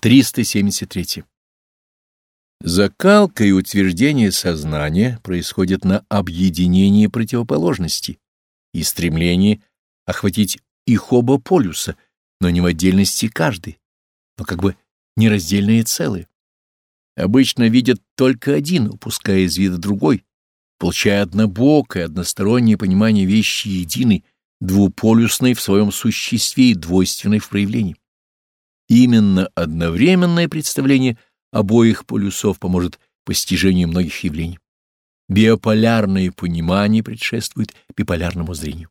373. Закалка и утверждение сознания происходят на объединении противоположностей и стремлении охватить их оба полюса, но не в отдельности каждый, но как бы нераздельные целые. Обычно видят только один, упуская из вида другой, получая однобокое, одностороннее понимание вещи единой, двуполюсной в своем существе и двойственной в проявлении. Именно одновременное представление обоих полюсов поможет постижению многих явлений. Биополярное понимание предшествует биполярному зрению.